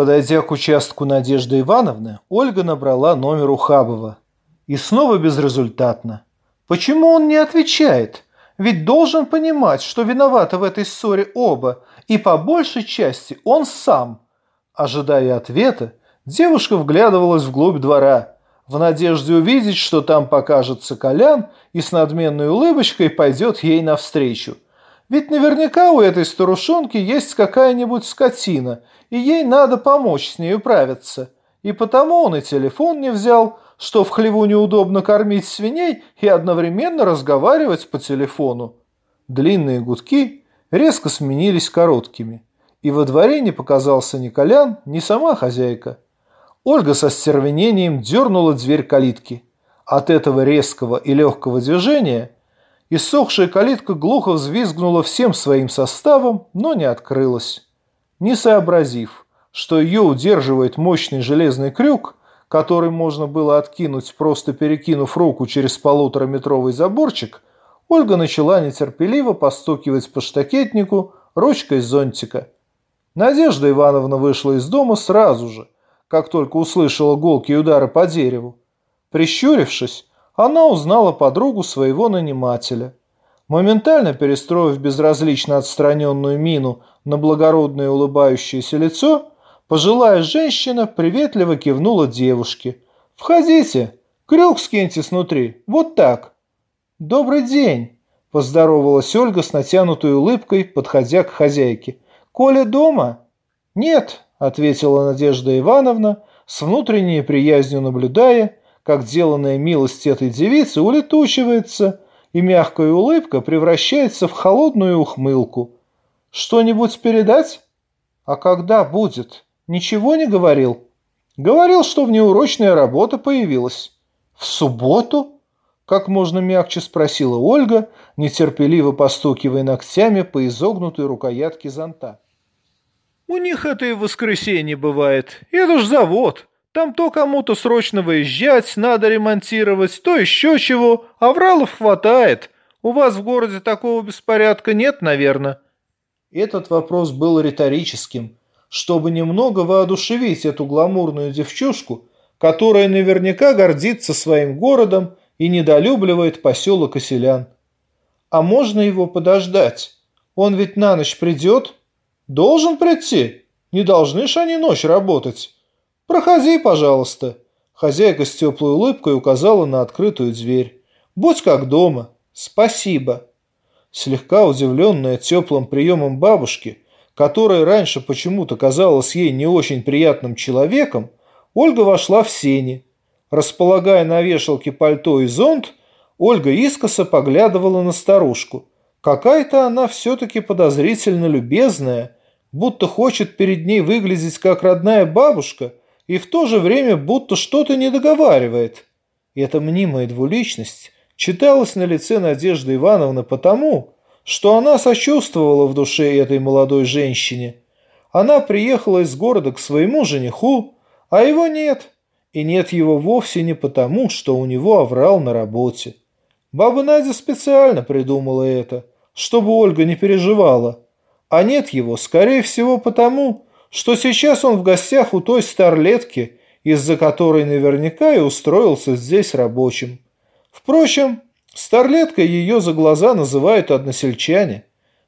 Подойдя к участку Надежды Ивановны, Ольга набрала номер Ухабова. И снова безрезультатно. Почему он не отвечает? Ведь должен понимать, что виноваты в этой ссоре оба, и по большей части он сам. Ожидая ответа, девушка вглядывалась вглубь двора, в надежде увидеть, что там покажется Колян и с надменной улыбочкой пойдет ей навстречу. Ведь наверняка у этой старушонки есть какая-нибудь скотина, и ей надо помочь с ней управиться. И потому он и телефон не взял, что в хлеву неудобно кормить свиней и одновременно разговаривать по телефону. Длинные гудки резко сменились короткими, и во дворе не показался ни Колян, ни сама хозяйка. Ольга со стервенением дернула дверь калитки. От этого резкого и легкого движения иссохшая калитка глухо взвизгнула всем своим составом, но не открылась не сообразив, что ее удерживает мощный железный крюк, который можно было откинуть, просто перекинув руку через полутораметровый заборчик, Ольга начала нетерпеливо постукивать по штакетнику ручкой зонтика. Надежда Ивановна вышла из дома сразу же, как только услышала гулкие удары по дереву. Прищурившись, она узнала подругу своего нанимателя. Моментально перестроив безразлично отстраненную мину на благородное улыбающееся лицо, пожилая женщина приветливо кивнула девушке. «Входите, крюк скиньте снутри, вот так». «Добрый день», – поздоровалась Ольга с натянутой улыбкой, подходя к хозяйке. «Коля дома?» «Нет», – ответила Надежда Ивановна, с внутренней приязнью наблюдая, как деланная милость этой девицы улетучивается – и мягкая улыбка превращается в холодную ухмылку. «Что-нибудь передать?» «А когда будет?» «Ничего не говорил?» «Говорил, что внеурочная работа появилась». «В субботу?» Как можно мягче спросила Ольга, нетерпеливо постукивая ногтями по изогнутой рукоятке зонта. «У них это и в воскресенье бывает. Это ж завод. Там то кому-то срочно выезжать, надо ремонтировать, то еще чего. Авралов хватает. У вас в городе такого беспорядка нет, наверное?» Этот вопрос был риторическим, чтобы немного воодушевить эту гламурную девчушку, которая наверняка гордится своим городом и недолюбливает поселок и селян. А можно его подождать? Он ведь на ночь придет? Должен прийти. Не должны ж они ночь работать. «Проходи, пожалуйста». Хозяйка с теплой улыбкой указала на открытую дверь. «Будь как дома. Спасибо». Слегка удивленная теплым приемом бабушки, которая раньше почему-то казалась ей не очень приятным человеком, Ольга вошла в сени. Располагая на вешалке пальто и зонт, Ольга искоса поглядывала на старушку. Какая-то она все-таки подозрительно любезная, будто хочет перед ней выглядеть как родная бабушка – и в то же время будто что-то не договаривает. И эта мнимая двуличность читалась на лице Надежды Ивановны потому, что она сочувствовала в душе этой молодой женщине. Она приехала из города к своему жениху, а его нет. И нет его вовсе не потому, что у него оврал на работе. Баба Надя специально придумала это, чтобы Ольга не переживала. А нет его, скорее всего, потому, что сейчас он в гостях у той старлетки, из-за которой наверняка и устроился здесь рабочим. Впрочем, старлеткой ее за глаза называют односельчане.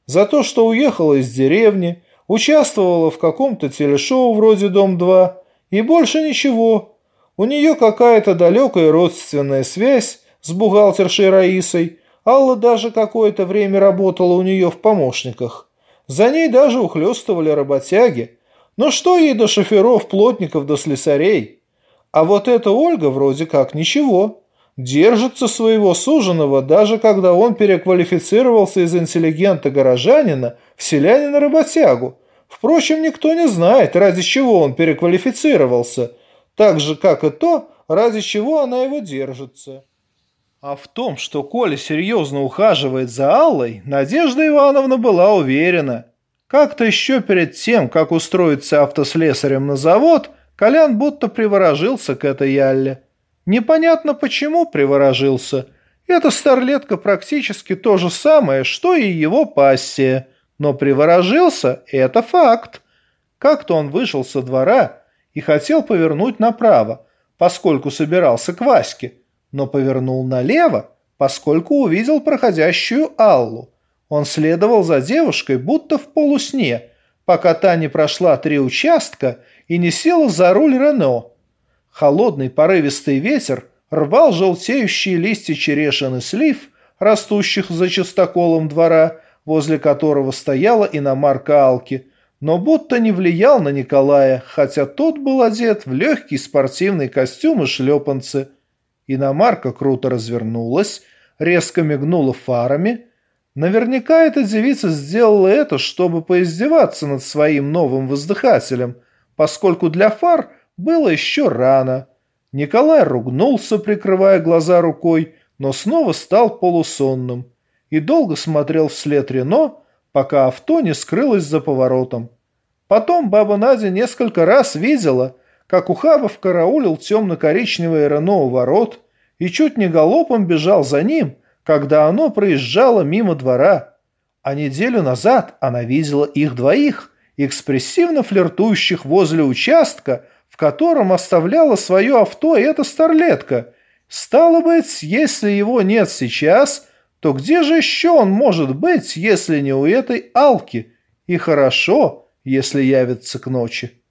За то, что уехала из деревни, участвовала в каком-то телешоу вроде «Дом-2» и больше ничего. У нее какая-то далекая родственная связь с бухгалтершей Раисой. Алла даже какое-то время работала у нее в помощниках. За ней даже ухлёстывали работяги – но что ей до шоферов, плотников до слесарей? А вот эта Ольга вроде как ничего. Держится своего суженого, даже когда он переквалифицировался из интеллигента-горожанина в селянина-работягу. Впрочем, никто не знает, ради чего он переквалифицировался, так же, как и то, ради чего она его держится. А в том, что Коля серьезно ухаживает за Аллой, Надежда Ивановна была уверена – как-то еще перед тем, как устроиться автослесарем на завод, Колян будто приворожился к этой Ялле. Непонятно почему приворожился. Эта старлетка практически то же самое, что и его пассия. Но приворожился – это факт. Как-то он вышел со двора и хотел повернуть направо, поскольку собирался к Ваське, но повернул налево, поскольку увидел проходящую Аллу. Он следовал за девушкой, будто в полусне, пока та не прошла три участка и не села за руль Рено. Холодный порывистый ветер рвал желтеющие листья черешин слив, растущих за частоколом двора, возле которого стояла иномарка Алки, но будто не влиял на Николая, хотя тот был одет в легкий спортивный костюм и шлепанцы. Иномарка круто развернулась, резко мигнула фарами. Наверняка эта девица сделала это, чтобы поиздеваться над своим новым воздыхателем, поскольку для фар было еще рано. Николай ругнулся, прикрывая глаза рукой, но снова стал полусонным и долго смотрел вслед Рено, пока авто не скрылось за поворотом. Потом баба Надя несколько раз видела, как Ухабов караулил темно-коричневое Рено у ворот и чуть не галопом бежал за ним, когда оно проезжало мимо двора. А неделю назад она видела их двоих, экспрессивно флиртующих возле участка, в котором оставляла свое авто эта старлетка. Стало быть, если его нет сейчас, то где же еще он может быть, если не у этой Алки? И хорошо, если явится к ночи.